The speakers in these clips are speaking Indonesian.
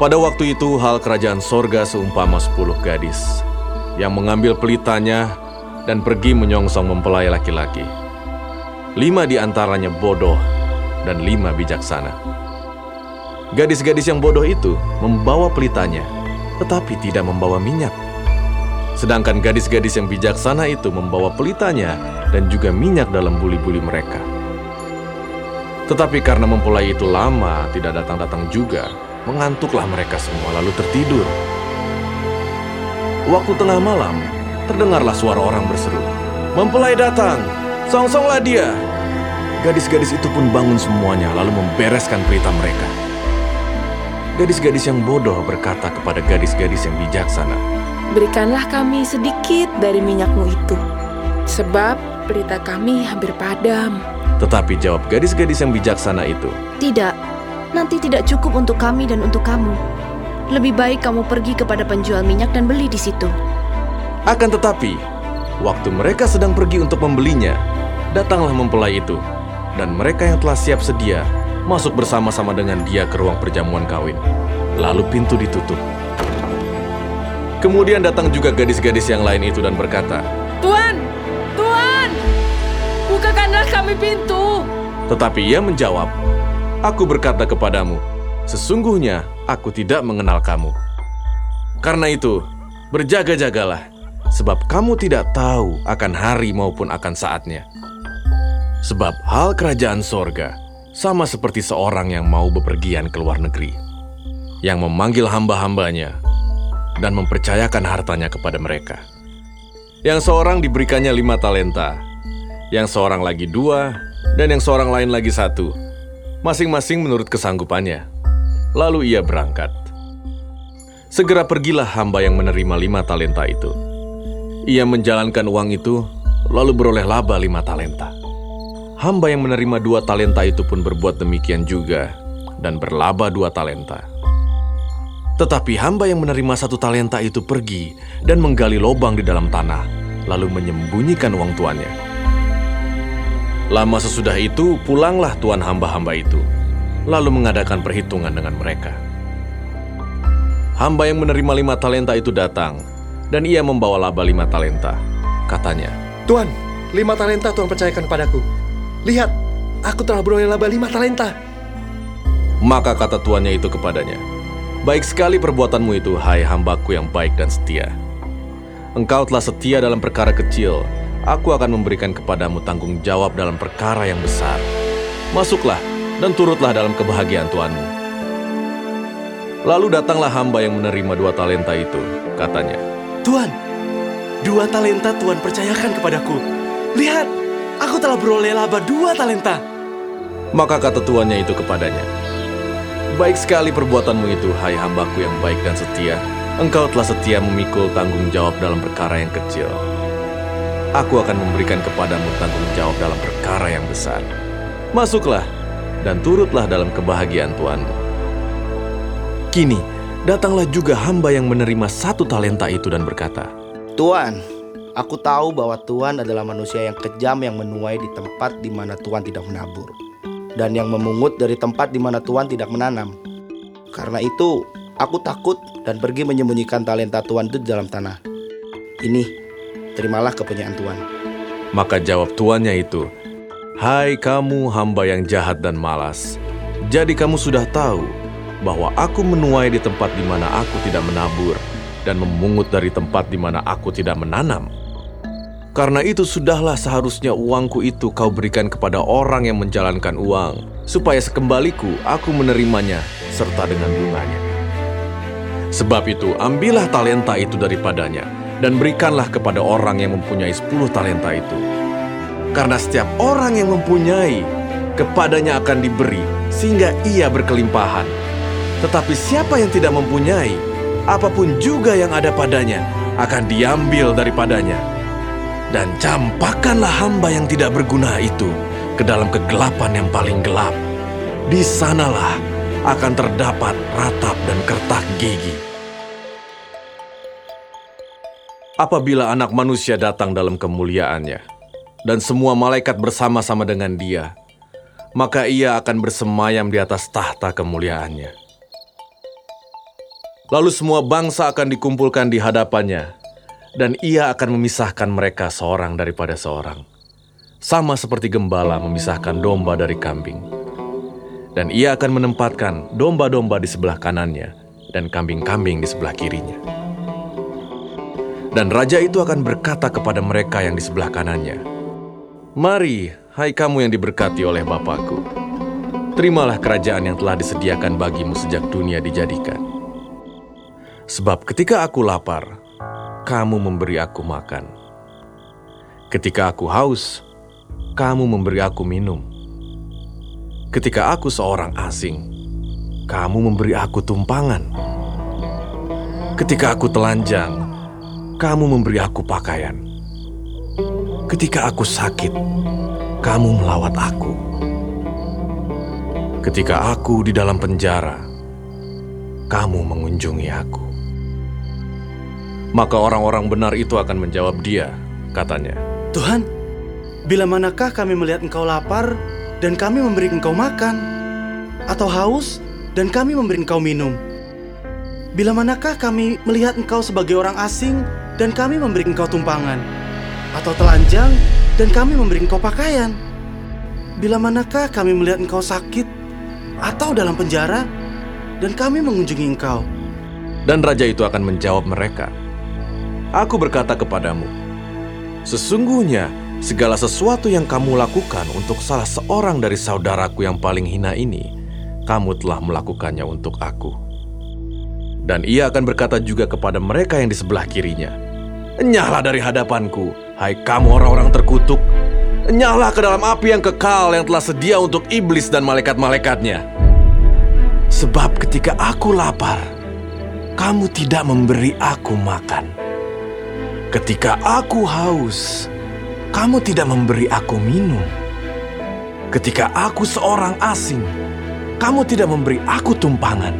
Pada waktu itu hal kerajaan sorga seumpama sepuluh gadis yang mengambil pelitanya dan pergi menyongsong mempelai laki-laki. Lima di antaranya bodoh dan lima bijaksana. Gadis-gadis yang bodoh itu membawa pelitanya, tetapi tidak membawa minyak. Sedangkan gadis-gadis yang bijaksana itu membawa pelitanya dan juga minyak dalam buli-buli mereka. Tetapi karena mempelai itu lama tidak datang-datang juga, mengantuklah mereka semua lalu tertidur. Waktu tengah malam, terdengarlah suara orang berseru, Mempelai datang, songsonglah dia. Gadis-gadis itu pun bangun semuanya lalu membereskan pelita mereka. Gadis-gadis yang bodoh berkata kepada gadis-gadis yang bijaksana, Berikanlah kami sedikit dari minyakmu itu, sebab pelita kami hampir padam. Tetapi jawab gadis-gadis yang bijaksana itu, Tidak, nanti tidak cukup untuk kami dan untuk kamu. Lebih baik kamu pergi kepada penjual minyak dan beli di situ. Akan tetapi, waktu mereka sedang pergi untuk membelinya, datanglah mempelai itu, dan mereka yang telah siap sedia masuk bersama-sama dengan dia ke ruang perjamuan kawin. Lalu pintu ditutup. Kemudian datang juga gadis-gadis yang lain itu dan berkata, Tuan, Tuan, bukakanlah kami pintu. Tetapi ia menjawab, Aku berkata kepadamu, sesungguhnya aku tidak mengenal kamu. Karena itu, berjaga-jagalah, sebab kamu tidak tahu akan hari maupun akan saatnya. Sebab hal kerajaan sorga sama seperti seorang yang mau bepergian ke luar negeri, yang memanggil hamba-hambanya dan mempercayakan hartanya kepada mereka. Yang seorang diberikannya lima talenta, yang seorang lagi dua, dan yang seorang lain lagi satu, masing-masing menurut kesanggupannya. Lalu ia berangkat. Segera pergilah hamba yang menerima lima talenta itu. Ia menjalankan uang itu, lalu beroleh laba lima talenta. Hamba yang menerima dua talenta itu pun berbuat demikian juga, dan berlaba dua talenta. Tetapi hamba yang menerima satu talenta itu pergi dan menggali lubang di dalam tanah, lalu menyembunyikan uang tuannya. Lama sesudah itu, pulanglah tuan hamba-hamba itu, lalu mengadakan perhitungan dengan mereka. Hamba yang menerima lima talenta itu datang, dan ia membawa laba lima talenta. Katanya, Tuan, lima talenta Tuhan percayakan padaku. Lihat, aku telah beroleh laba lima talenta. Maka kata tuannya itu kepadanya, Baik sekali perbuatanmu itu, hai hambaku yang baik dan setia. Engkau telah setia dalam perkara kecil, aku akan memberikan kepadamu tanggung jawab dalam perkara yang besar. Masuklah dan turutlah dalam kebahagiaan Tuanmu. Lalu datanglah hamba yang menerima dua talenta itu, katanya, Tuan, dua talenta Tuhan percayakan kepadaku. Lihat, aku telah beroleh laba dua talenta. Maka kata tuannya itu kepadanya, Baik sekali perbuatanmu itu, hai hambaku yang baik dan setia. Engkau telah setia memikul tanggung jawab dalam perkara yang kecil. Aku akan memberikan kepadamu tanggung jawab dalam perkara yang besar. Masuklah dan turutlah dalam kebahagiaan Tuanmu. Kini, datanglah juga hamba yang menerima satu talenta itu dan berkata, Tuan, aku tahu bahwa Tuhan adalah manusia yang kejam yang menuai di tempat di mana Tuhan tidak menabur dan yang memungut dari tempat di mana Tuhan tidak menanam. Karena itu, aku takut dan pergi menyembunyikan talenta Tuhan itu di dalam tanah. Ini, terimalah kepunyaan Tuhan. Maka jawab tuannya itu, Hai kamu hamba yang jahat dan malas, jadi kamu sudah tahu bahwa aku menuai di tempat di mana aku tidak menabur dan memungut dari tempat di mana aku tidak menanam. Karena itu sudahlah seharusnya uangku itu kau berikan kepada orang yang menjalankan uang, supaya sekembaliku aku menerimanya serta dengan bunganya. Sebab itu ambillah talenta itu daripadanya, dan berikanlah kepada orang yang mempunyai sepuluh talenta itu. Karena setiap orang yang mempunyai, kepadanya akan diberi, sehingga ia berkelimpahan. Tetapi siapa yang tidak mempunyai, apa pun juga yang ada padanya, akan diambil daripadanya. Dan campakkanlah hamba yang tidak berguna itu ke dalam kegelapan yang paling gelap. Di sanalah akan terdapat ratap dan kertak gigi. Apabila anak manusia datang dalam kemuliaannya, dan semua malaikat bersama-sama dengan dia, maka ia akan bersemayam di atas tahta kemuliaannya. Lalu semua bangsa akan dikumpulkan di hadapannya, dan ia akan memisahkan mereka seorang daripada seorang, sama seperti gembala memisahkan domba dari kambing. Dan ia akan menempatkan domba-domba di sebelah kanannya dan kambing-kambing di sebelah kirinya. Dan raja itu akan berkata kepada mereka yang di sebelah kanannya, Mari, hai kamu yang diberkati oleh Bapakku, terimalah kerajaan yang telah disediakan bagimu sejak dunia dijadikan. Sebab ketika aku lapar, kamu memberi aku makan. Ketika aku haus, kamu memberi aku minum. Ketika aku seorang asing, kamu memberi aku tumpangan. Ketika aku telanjang, kamu memberi aku pakaian. Ketika aku sakit, kamu melawat aku. Ketika aku di dalam penjara, kamu mengunjungi aku. Maka orang-orang benar itu akan menjawab dia, katanya. Tuhan, bila manakah kami melihat engkau lapar dan kami memberi engkau makan? Atau haus dan kami memberi engkau minum? Bila manakah kami melihat engkau sebagai orang asing dan kami memberi engkau tumpangan? Atau telanjang dan kami memberi engkau pakaian? Bila manakah kami melihat engkau sakit atau dalam penjara dan kami mengunjungi engkau? Dan raja itu akan menjawab mereka, Aku berkata kepadamu, sesungguhnya segala sesuatu yang kamu lakukan untuk salah seorang dari saudaraku yang paling hina ini, kamu telah melakukannya untuk aku. Dan ia akan berkata juga kepada mereka yang di sebelah kirinya, Enyahlah dari hadapanku, hai kamu orang-orang terkutuk. Enyahlah ke dalam api yang kekal yang telah sedia untuk iblis dan malaikat-malaikatnya. Sebab ketika aku lapar, kamu tidak memberi aku makan. Ketika aku haus, kamu tidak memberi aku minum. Ketika aku seorang asing, kamu tidak memberi aku tumpangan.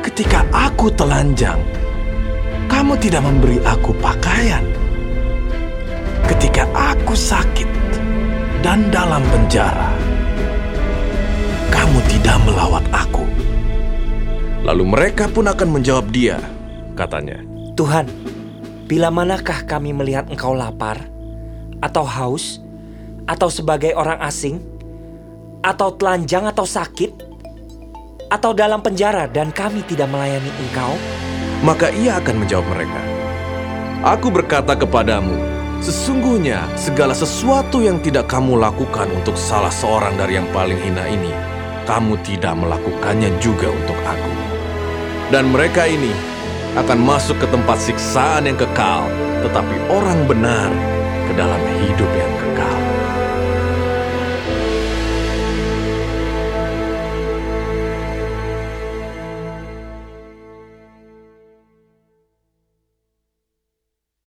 Ketika aku telanjang, kamu tidak memberi aku pakaian. Ketika aku sakit dan dalam penjara, kamu tidak melawat aku. Lalu mereka pun akan menjawab dia, katanya. Tuhan, bila manakah kami melihat engkau lapar, atau haus, atau sebagai orang asing, atau telanjang atau sakit, atau dalam penjara dan kami tidak melayani engkau? Maka ia akan menjawab mereka, Aku berkata kepadamu, sesungguhnya segala sesuatu yang tidak kamu lakukan untuk salah seorang dari yang paling hina ini, kamu tidak melakukannya juga untuk aku. Dan mereka ini akan masuk ke tempat siksaan yang kekal, tetapi orang benar ke dalam hidup yang